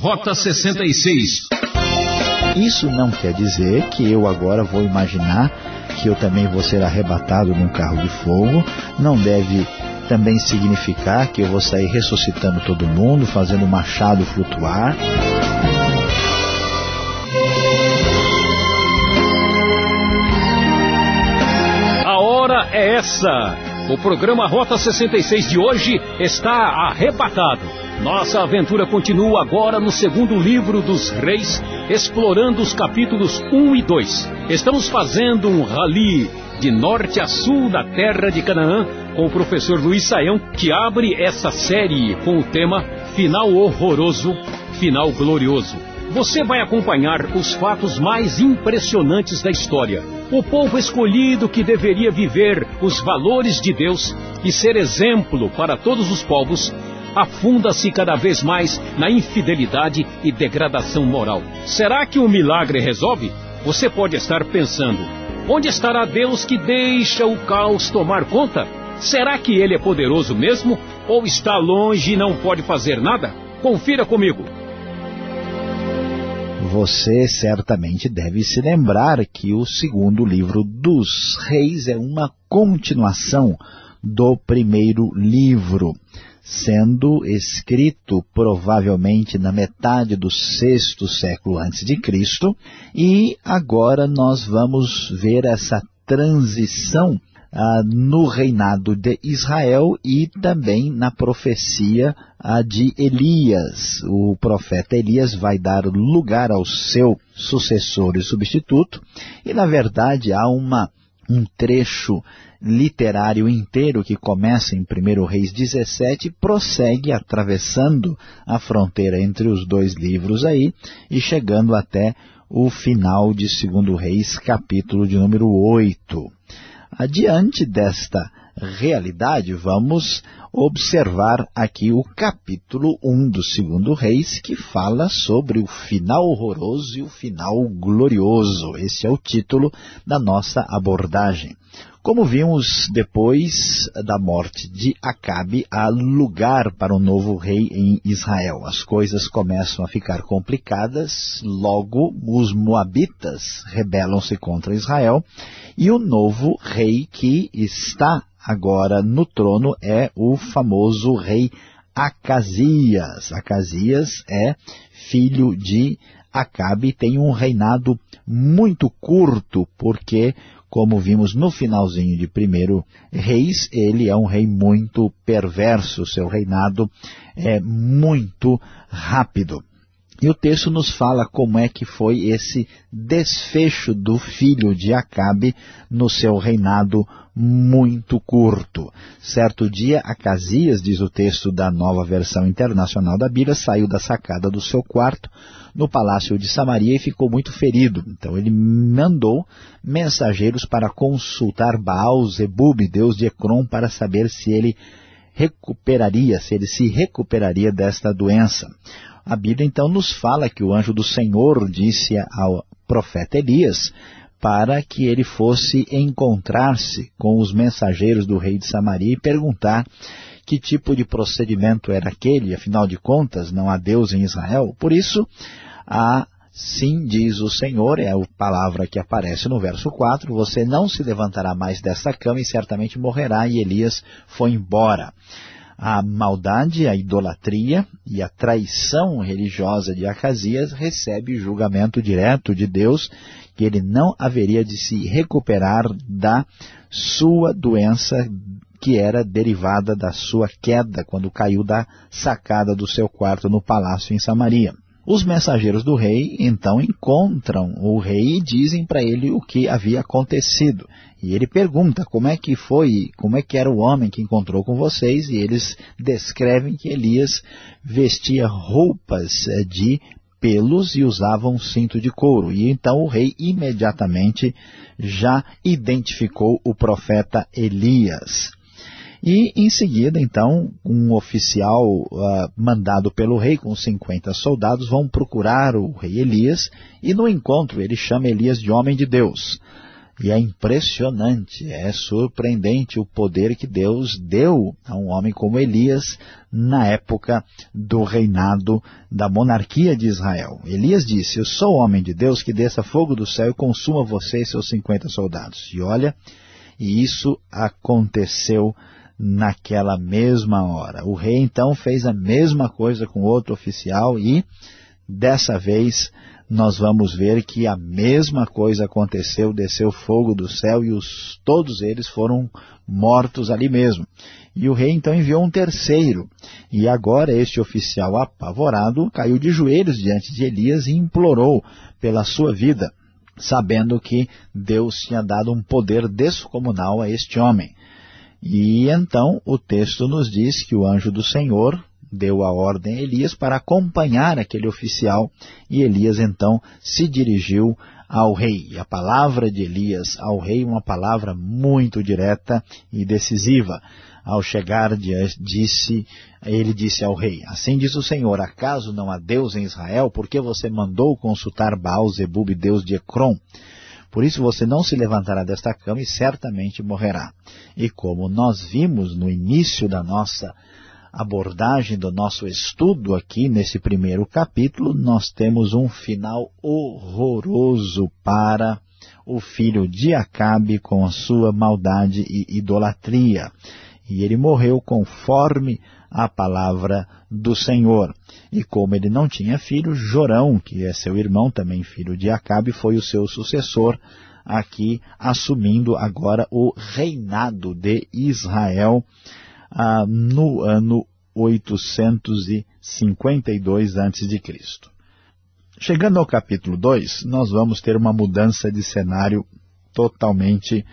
Rota 66. Isso não quer dizer que eu agora vou imaginar que eu também vou ser arrebatado num carro de fogo. Não deve também significar que eu vou sair ressuscitando todo mundo, fazendo o machado flutuar. A hora é essa. O programa Rota 66 de hoje está arrebatado. Nossa aventura continua agora no segundo livro dos Reis, explorando os capítulos 1 e 2. Estamos fazendo um rally de norte a sul da terra de Canaã com o professor Luiz Saião, que abre essa série com o tema Final Horroroso, Final Glorioso. Você vai acompanhar os fatos mais impressionantes da história. O povo escolhido que deveria viver os valores de Deus e ser exemplo para todos os povos afunda-se cada vez mais na infidelidade e degradação moral. Será que o milagre resolve? Você pode estar pensando: onde estará Deus que deixa o caos tomar conta? Será que ele é poderoso mesmo? Ou está longe e não pode fazer nada? Confira comigo. Você certamente deve se lembrar que o segundo livro dos reis é uma continuação do primeiro livro sendo escrito provavelmente na metade do sexto século antes de Cristo, e agora nós vamos ver essa transição ah, no reinado de Israel e também na profecia ah, de Elias. O profeta Elias vai dar lugar ao seu sucessor e substituto, e na verdade há uma, um trecho literário inteiro que começa em 1 Reis 17 prossegue atravessando a fronteira entre os dois livros aí e chegando até o final de 2 Reis, capítulo de número 8. Adiante desta realidade, vamos observar aqui o capítulo 1 do segundo Reis, que fala sobre o final horroroso e o final glorioso. Esse é o título da nossa abordagem. Como vimos depois da morte de Acabe, há lugar para um novo rei em Israel. As coisas começam a ficar complicadas, logo os moabitas rebelam-se contra Israel e o novo rei que está agora no trono é o famoso rei Acasias. Acasias é filho de Acabe, tem um reinado muito curto, porque como vimos no finalzinho de primeiro reis, ele é um rei muito perverso, seu reinado é muito rápido. E o texto nos fala como é que foi esse desfecho do filho de Acabe no seu reinado muito curto. Certo dia, Acasias, diz o texto da nova versão internacional da Bíblia, saiu da sacada do seu quarto no palácio de Samaria e ficou muito ferido. Então ele mandou mensageiros para consultar Baal, Zebub, deus de Ecrom, para saber se ele recuperaria, se ele se recuperaria desta doença. A Bíblia então nos fala que o anjo do Senhor disse ao profeta Elias para que ele fosse encontrar-se com os mensageiros do rei de Samaria e perguntar que tipo de procedimento era aquele, afinal de contas não há Deus em Israel. Por isso, assim diz o Senhor, é a palavra que aparece no verso 4, você não se levantará mais desta cama e certamente morrerá, e Elias foi embora a maldade, a idolatria e a traição religiosa de Acasias recebe julgamento direto de Deus, que ele não haveria de se recuperar da sua doença que era derivada da sua queda quando caiu da sacada do seu quarto no palácio em Samaria. Os mensageiros do rei então encontram o rei e dizem para ele o que havia acontecido. E ele pergunta como é que foi, como é que era o homem que encontrou com vocês, e eles descrevem que Elias vestia roupas eh, de pelos e usava um cinto de couro. E então o rei imediatamente já identificou o profeta Elias. E em seguida, então, um oficial uh, mandado pelo rei com 50 soldados vão procurar o rei Elias e no encontro ele chama Elias de homem de Deus. E é impressionante, é surpreendente o poder que Deus deu a um homem como Elias na época do reinado da monarquia de Israel. Elias disse, eu sou homem de Deus que desça fogo do céu e consuma você e seus 50 soldados. E olha, e isso aconteceu naquela mesma hora. O rei então fez a mesma coisa com outro oficial e, dessa vez, nós vamos ver que a mesma coisa aconteceu, desceu fogo do céu e os, todos eles foram mortos ali mesmo. E o rei então enviou um terceiro. E agora este oficial apavorado caiu de joelhos diante de Elias e implorou pela sua vida, sabendo que Deus tinha dado um poder descomunal a este homem. E então o texto nos diz que o anjo do Senhor deu a ordem a Elias para acompanhar aquele oficial e Elias então se dirigiu ao rei. E a palavra de Elias ao rei, uma palavra muito direta e decisiva. Ao chegar, disse, ele disse ao rei, assim diz o Senhor, acaso não há Deus em Israel? Por que você mandou consultar Baal Zebub, Deus de Ecrom? Por isso você não se levantará desta cama e certamente morrerá. E como nós vimos no início da nossa abordagem do nosso estudo aqui nesse primeiro capítulo, nós temos um final horroroso para o filho de Acabe com a sua maldade e idolatria. E ele morreu conforme a palavra do Senhor. E como ele não tinha filho, Jorão, que é seu irmão, também filho de Acabe, foi o seu sucessor, aqui assumindo agora o reinado de Israel, ah, no ano 852 a.C. Chegando ao capítulo 2, nós vamos ter uma mudança de cenário totalmente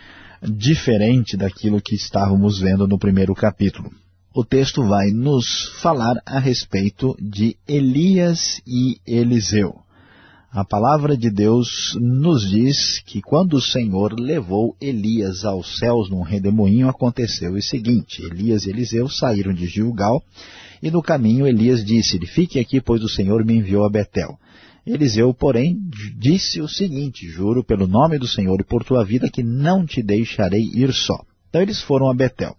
diferente daquilo que estávamos vendo no primeiro capítulo. O texto vai nos falar a respeito de Elias e Eliseu. A palavra de Deus nos diz que quando o Senhor levou Elias aos céus num redemoinho, aconteceu o seguinte, Elias e Eliseu saíram de Gilgal, e no caminho Elias disse-lhe, fique aqui, pois o Senhor me enviou a Betel. Eliseu, porém, disse o seguinte, juro pelo nome do Senhor e por tua vida que não te deixarei ir só. Então eles foram a Betel.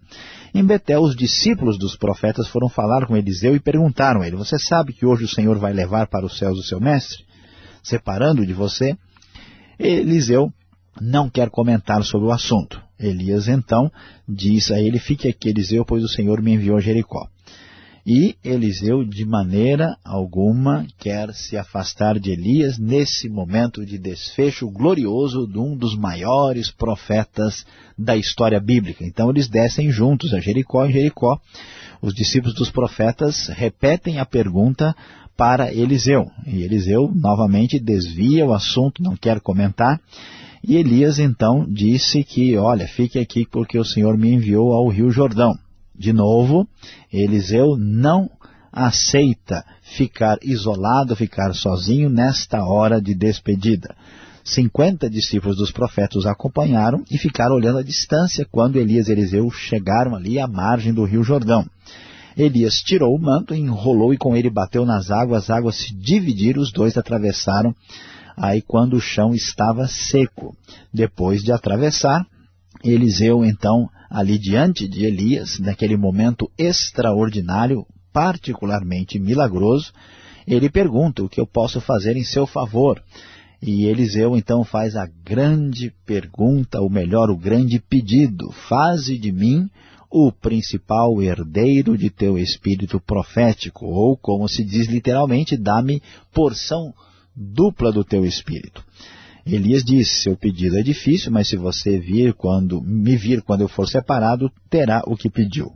Em Betel, os discípulos dos profetas foram falar com Eliseu e perguntaram a ele, você sabe que hoje o Senhor vai levar para os céus o seu mestre? separando de você, Eliseu não quer comentar sobre o assunto. Elias então diz a ele, fique aqui Eliseu, pois o Senhor me enviou a Jericó. E Eliseu de maneira alguma quer se afastar de Elias nesse momento de desfecho glorioso de um dos maiores profetas da história bíblica. Então eles descem juntos a Jericó. Em Jericó, os discípulos dos profetas repetem a pergunta para Eliseu. E Eliseu novamente desvia o assunto, não quer comentar. E Elias então disse que, olha, fique aqui porque o Senhor me enviou ao rio Jordão. De novo, Eliseu não aceita ficar isolado, ficar sozinho nesta hora de despedida. 50 discípulos dos profetas acompanharam e ficaram olhando à distância quando Elias e Eliseu chegaram ali à margem do rio Jordão. Elias tirou o manto, enrolou e com ele bateu nas águas, as águas se dividiram, os dois atravessaram, aí quando o chão estava seco. Depois de atravessar, Eliseu então, ali diante de Elias, naquele momento extraordinário, particularmente milagroso, ele pergunta o que eu posso fazer em seu favor. E Eliseu então faz a grande pergunta, ou melhor, o grande pedido, faze de mim o principal herdeiro de teu espírito profético, ou como se diz literalmente, dá-me porção dupla do teu espírito. Elias disse, seu pedido é difícil, mas se você vir quando, me vir quando eu for separado, terá o que pediu.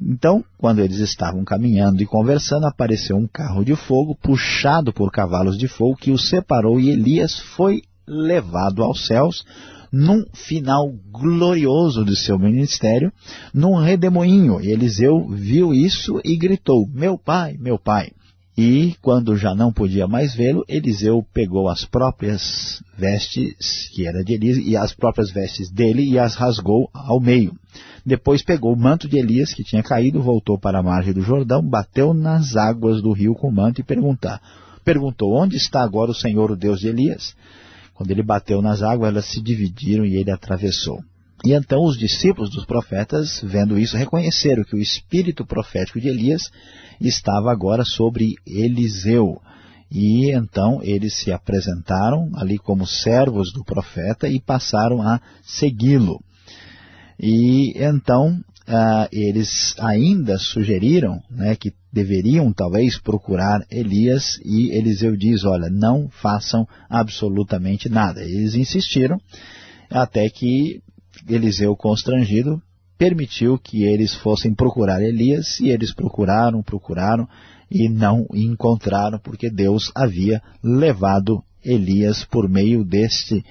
Então, quando eles estavam caminhando e conversando, apareceu um carro de fogo puxado por cavalos de fogo que os separou e Elias foi levado aos céus num final glorioso de seu ministério, num redemoinho. E Eliseu viu isso e gritou, meu pai, meu pai. E quando já não podia mais vê-lo, Eliseu pegou as próprias vestes, que era de Elias, e as próprias vestes dele e as rasgou ao meio. Depois pegou o manto de Elias, que tinha caído, voltou para a margem do Jordão, bateu nas águas do rio com o manto e perguntar, perguntou, onde está agora o Senhor, o Deus de Elias? Quando ele bateu nas águas, elas se dividiram e ele atravessou. E então os discípulos dos profetas, vendo isso, reconheceram que o espírito profético de Elias estava agora sobre Eliseu. E então eles se apresentaram ali como servos do profeta e passaram a segui-lo. E então ah, eles ainda sugeriram né, que deveriam talvez procurar Elias e Eliseu diz, olha, não façam absolutamente nada. Eles insistiram até que Eliseu, constrangido, permitiu que eles fossem procurar Elias, e eles procuraram, procuraram, e não encontraram, porque Deus havia levado Elias por meio deste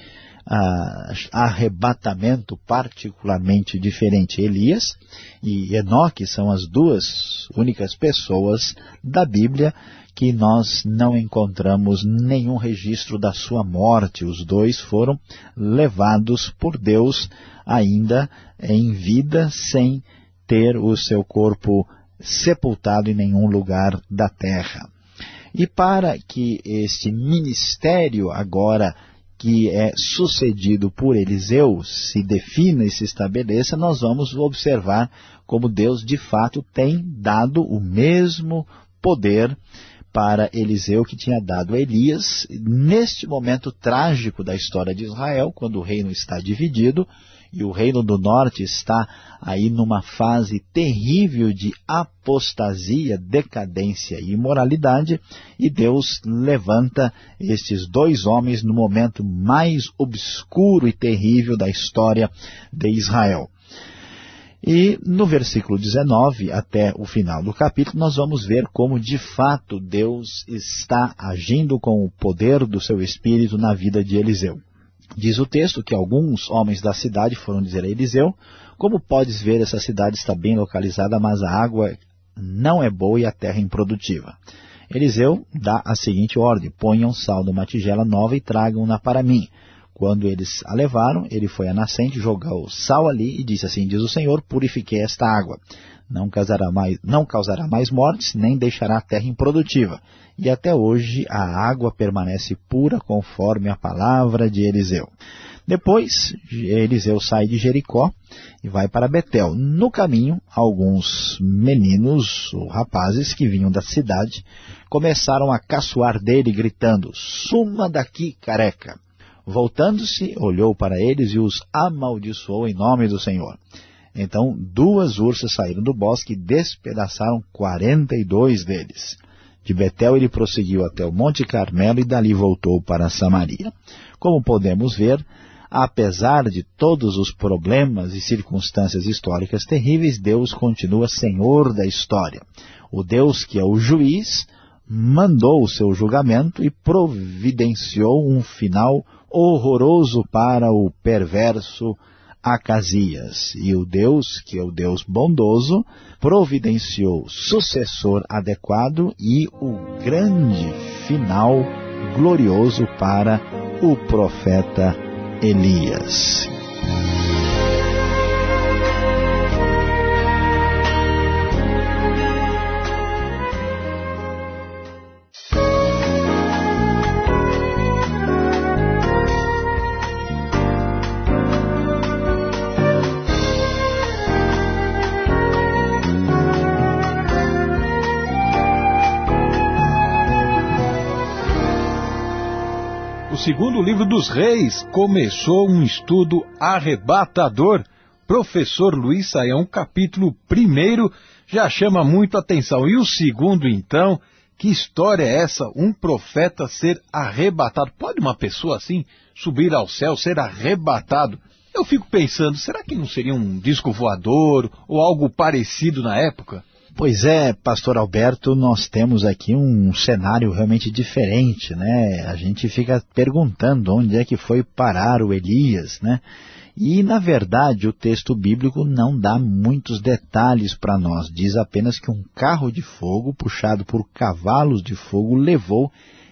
arrebatamento particularmente diferente. Elias e Enoque são as duas únicas pessoas da Bíblia que nós não encontramos nenhum registro da sua morte. Os dois foram levados por Deus ainda em vida, sem ter o seu corpo sepultado em nenhum lugar da terra. E para que este ministério agora que é sucedido por Eliseu se defina e se estabeleça, nós vamos observar como Deus de fato tem dado o mesmo poder para Eliseu que tinha dado a Elias, neste momento trágico da história de Israel, quando o reino está dividido, e o reino do norte está aí numa fase terrível de apostasia, decadência e imoralidade, e Deus levanta estes dois homens no momento mais obscuro e terrível da história de Israel. E no versículo 19 até o final do capítulo nós vamos ver como de fato Deus está agindo com o poder do seu Espírito na vida de Eliseu. Diz o texto que alguns homens da cidade foram dizer a Eliseu, como podes ver essa cidade está bem localizada, mas a água não é boa e a terra improdutiva. Eliseu dá a seguinte ordem, ponham sal numa tigela nova e tragam-na para mim. Quando eles a levaram, ele foi à nascente, jogou sal ali e disse assim, diz o Senhor, purifiquei esta água. Não causará mais, não causará mais mortes, nem deixará a terra improdutiva. E até hoje a água permanece pura conforme a palavra de Eliseu. Depois, Eliseu sai de Jericó e vai para Betel. No caminho, alguns meninos, ou rapazes que vinham da cidade, começaram a caçoar dele, gritando, suma daqui, careca. Voltando-se, olhou para eles e os amaldiçoou em nome do Senhor. Então duas ursas saíram do bosque e despedaçaram quarenta e dois deles. De Betel ele prosseguiu até o Monte Carmelo e dali voltou para Samaria. Como podemos ver, apesar de todos os problemas e circunstâncias históricas terríveis, Deus continua Senhor da história. O Deus que é o juiz mandou o seu julgamento e providenciou um final horroroso para o perverso Acasias. E o Deus, que é o Deus bondoso, providenciou sucessor adequado e o grande final glorioso para o profeta Elias. Segundo livro dos reis, começou um estudo arrebatador. Professor Luiz Saião, capítulo primeiro, já chama muito atenção. E o segundo, então, que história é essa? Um profeta ser arrebatado. Pode uma pessoa assim subir ao céu, ser arrebatado? Eu fico pensando, será que não seria um disco voador ou algo parecido na época? Pois é, pastor Alberto, nós temos aqui um cenário realmente diferente, né? A gente fica perguntando onde é que foi parar o Elias, né? E, na verdade, o texto bíblico não dá muitos detalhes para nós. Diz apenas que um carro de fogo, puxado por cavalos de fogo, levou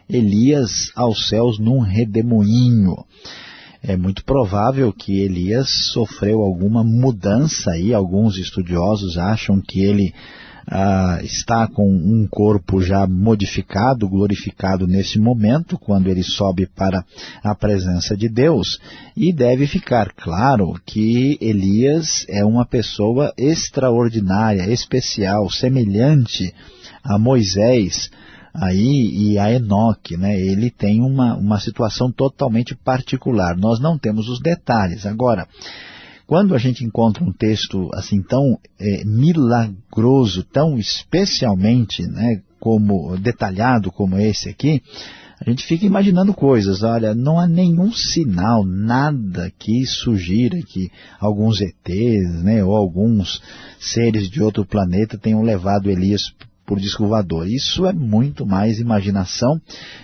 Elias aos céus num redemoinho. É muito provável que Elias sofreu alguma mudança aí. Alguns estudiosos acham que ele ah, está com um corpo já modificado, glorificado nesse momento, quando ele sobe para a presença de Deus, e deve ficar claro que Elias é uma pessoa extraordinária, especial, semelhante a Moisés, aí e a Enoque, né? ele tem uma, uma situação totalmente particular. Nós não temos os detalhes. Agora, quando a gente encontra um texto assim tão é, milagroso, tão especialmente né, como detalhado como esse aqui, a gente fica imaginando coisas. Olha, não há nenhum sinal, nada que sugira que alguns ETs né, ou alguns seres de outro planeta tenham levado Elias por disco voador. Isso é muito mais imaginação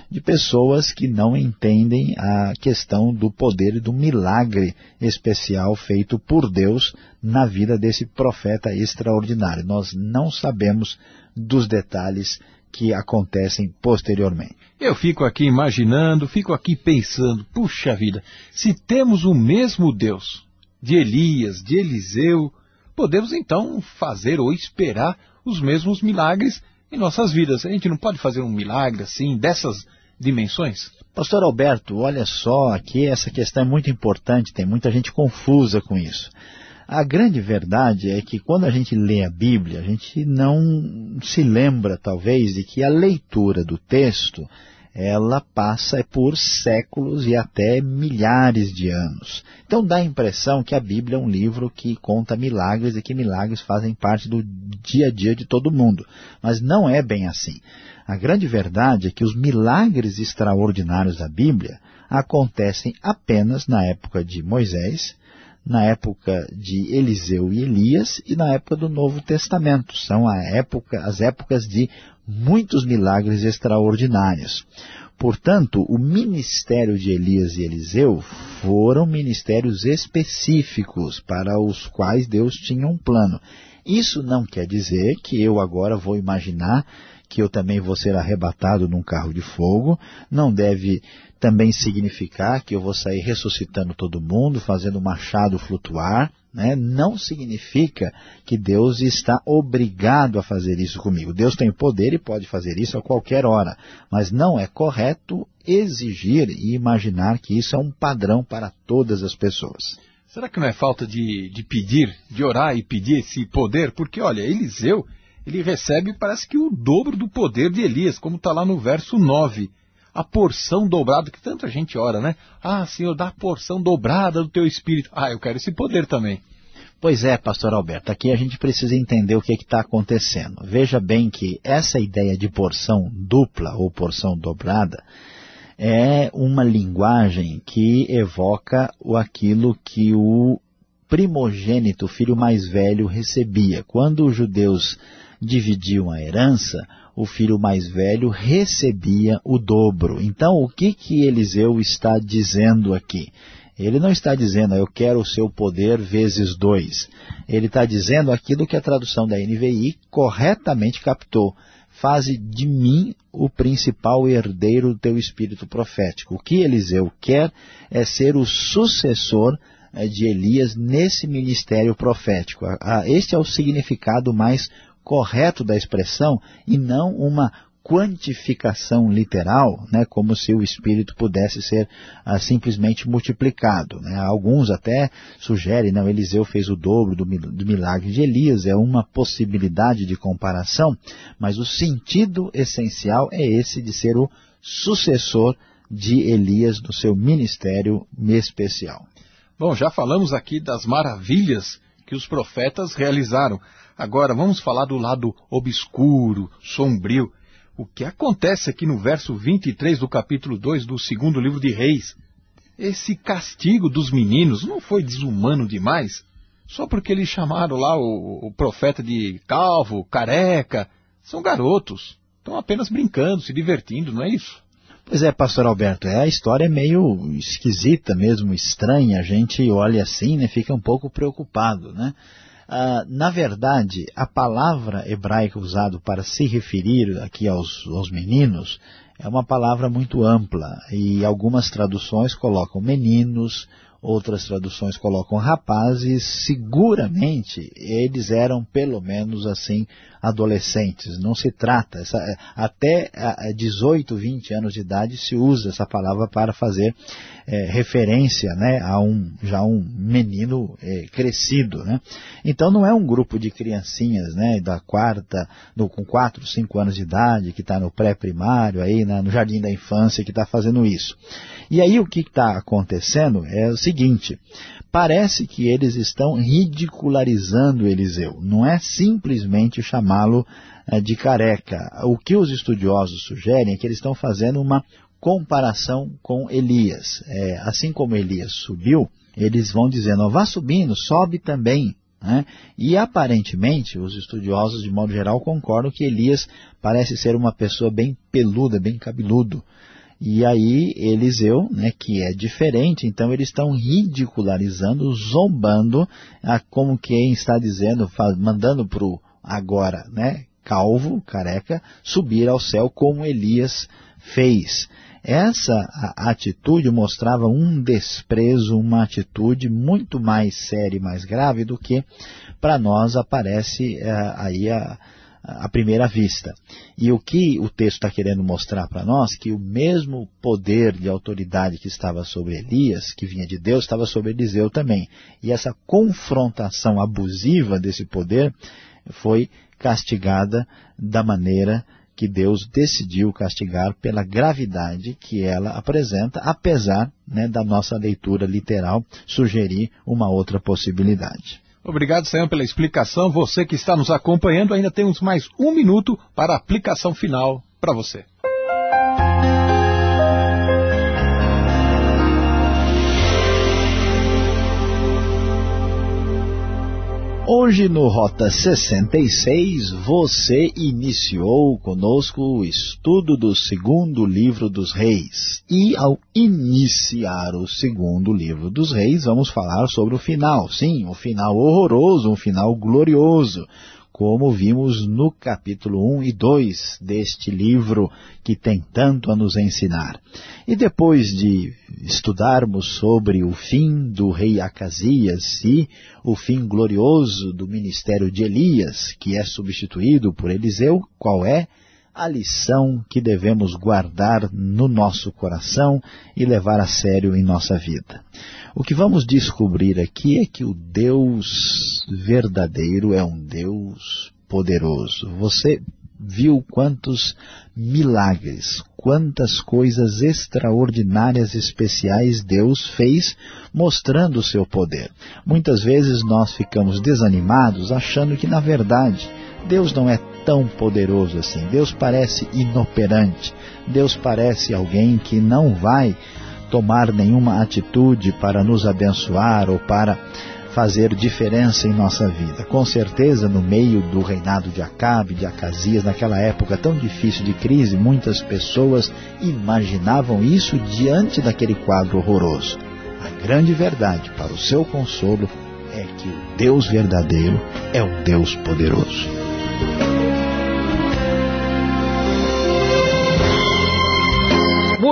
de pessoas que não entendem a questão do poder e do milagre especial feito por Deus na vida desse profeta extraordinário. Nós não sabemos dos detalhes que acontecem posteriormente. Eu fico aqui imaginando, fico aqui pensando, puxa vida, se temos o mesmo Deus de Elias, de Eliseu, podemos então fazer ou esperar os mesmos milagres em nossas vidas. A gente não pode fazer um milagre assim, dessas dimensões? Pastor Alberto, olha só, aqui essa questão é muito importante, tem muita gente confusa com isso. A grande verdade é que quando a gente lê a Bíblia, a gente não se lembra, talvez, de que a leitura do texto ela passa por séculos e até milhares de anos. Então dá a impressão que a Bíblia é um livro que conta milagres e que milagres fazem parte do dia a dia de todo mundo. Mas não é bem assim. A grande verdade é que os milagres extraordinários da Bíblia acontecem apenas na época de Moisés, na época de Eliseu e Elias e na época do Novo Testamento. São época, as épocas de muitos milagres extraordinários. Portanto, o ministério de Elias e Eliseu foram ministérios específicos para os quais Deus tinha um plano. Isso não quer dizer que eu agora vou imaginar que eu também vou ser arrebatado num carro de fogo, não deve também significar que eu vou sair ressuscitando todo mundo, fazendo o machado flutuar, né? não significa que Deus está obrigado a fazer isso comigo. Deus tem poder e pode fazer isso a qualquer hora, mas não é correto exigir e imaginar que isso é um padrão para todas as pessoas. Será que não é falta de, de pedir, de orar e pedir esse poder? Porque, olha, Eliseu, ele recebe, parece que o dobro do poder de Elias, como está lá no verso 9. A porção dobrada, que tanta gente ora, né? Ah, Senhor, dá a porção dobrada do teu espírito. Ah, eu quero esse poder também. Pois é, pastor Alberto, aqui a gente precisa entender o que está acontecendo. Veja bem que essa ideia de porção dupla ou porção dobrada é uma linguagem que evoca aquilo que o primogênito, o filho mais velho, recebia. Quando os judeus dividiam a herança, o filho mais velho recebia o dobro. Então, o que, que Eliseu está dizendo aqui? Ele não está dizendo, eu quero o seu poder vezes dois. Ele está dizendo aquilo que a tradução da NVI corretamente captou. Faze de mim o principal herdeiro do teu espírito profético. O que Eliseu quer é ser o sucessor eh, de Elias nesse ministério profético. Este é o significado mais correto da expressão e não uma quantificação literal, né, como se o espírito pudesse ser ah, simplesmente multiplicado. Né? Alguns até sugerem, não, Eliseu fez o dobro do, do milagre de Elias, é uma possibilidade de comparação, mas o sentido essencial é esse de ser o sucessor de Elias no seu ministério especial. Bom, já falamos aqui das maravilhas que os profetas realizaram. Agora vamos falar do lado obscuro, sombrio. O que acontece aqui no verso 23 do capítulo 2 do segundo livro de Reis? Esse castigo dos meninos não foi desumano demais? Só porque eles chamaram lá o, o profeta de calvo, careca. São garotos. Estão apenas brincando, se divertindo, não é isso? Pois é, pastor Alberto, é, a história é meio esquisita mesmo, estranha. A gente olha assim, né, fica um pouco preocupado, né? Ah, na verdade, a palavra hebraica usada para se referir aqui aos, aos meninos é uma palavra muito ampla. E algumas traduções colocam meninos, outras traduções colocam rapazes, seguramente eles eram pelo menos assim adolescentes. Não se trata, essa, é, até 18, 20 anos de idade se usa essa palavra para fazer é, referência né, a um, já um menino é, crescido. Né? Então não é um grupo de criancinhas né, da quarta, com 4, 5 anos de idade, que está no pré-primário, aí no jardim da infância, que está fazendo isso. E aí o que está acontecendo é o seguinte, parece que eles estão ridicularizando Eliseu, não é simplesmente chamá-lo é, de careca. O que os estudiosos sugerem é que eles estão fazendo uma comparação com Elias. É, assim como Elias subiu, eles vão dizendo, vá subindo, sobe também. Né? E aparentemente, os estudiosos de modo geral concordam que Elias parece ser uma pessoa bem peluda, bem cabeludo. E aí Eliseu, né, que é diferente, então eles estão ridicularizando, zombando, como quem está dizendo, mandando para o agora, né, calvo, careca, subir ao céu como Elias fez. Essa atitude mostrava um desprezo, uma atitude muito mais séria e mais grave do que para nós aparece é, aí a, à primeira vista. E o que o texto está querendo mostrar para nós, que o mesmo poder de autoridade que estava sobre Elias, que vinha de Deus, estava sobre Eliseu também. E essa confrontação abusiva desse poder foi castigada da maneira que Deus decidiu castigar pela gravidade que ela apresenta, apesar né, da nossa leitura literal sugerir uma outra possibilidade. Obrigado, Sayão, pela explicação. Você que está nos acompanhando, ainda temos mais um minuto para a aplicação final para você. Hoje no Rota 66 você iniciou conosco o estudo do segundo livro dos reis. E ao iniciar o segundo livro dos reis, vamos falar sobre o final. Sim, um final horroroso, um final glorioso como vimos no capítulo 1 e 2 deste livro que tem tanto a nos ensinar. E depois de estudarmos sobre o fim do rei Acasias e o fim glorioso do ministério de Elias, que é substituído por Eliseu, qual é? A lição que devemos guardar no nosso coração e levar a sério em nossa vida. O que vamos descobrir aqui é que o Deus verdadeiro é um Deus poderoso. Você viu quantos milagres, quantas coisas extraordinárias especiais Deus fez mostrando o seu poder. Muitas vezes nós ficamos desanimados achando que na verdade Deus não é tão poderoso assim. Deus parece inoperante. Deus parece alguém que não vai tomar nenhuma atitude para nos abençoar ou para fazer diferença em nossa vida. Com certeza, no meio do reinado de Acabe, de Acasias, naquela época tão difícil de crise, muitas pessoas imaginavam isso diante daquele quadro horroroso. A grande verdade para o seu consolo é que o Deus verdadeiro é o Deus poderoso.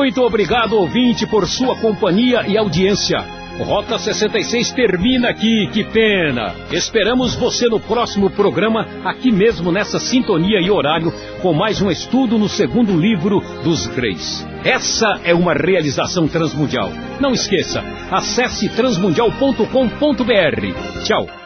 Muito obrigado, ouvinte, por sua companhia e audiência. Rota 66 termina aqui, que pena. Esperamos você no próximo programa, aqui mesmo nessa sintonia e horário, com mais um estudo no segundo livro dos Reis. Essa é uma realização transmundial. Não esqueça, acesse transmundial.com.br. Tchau.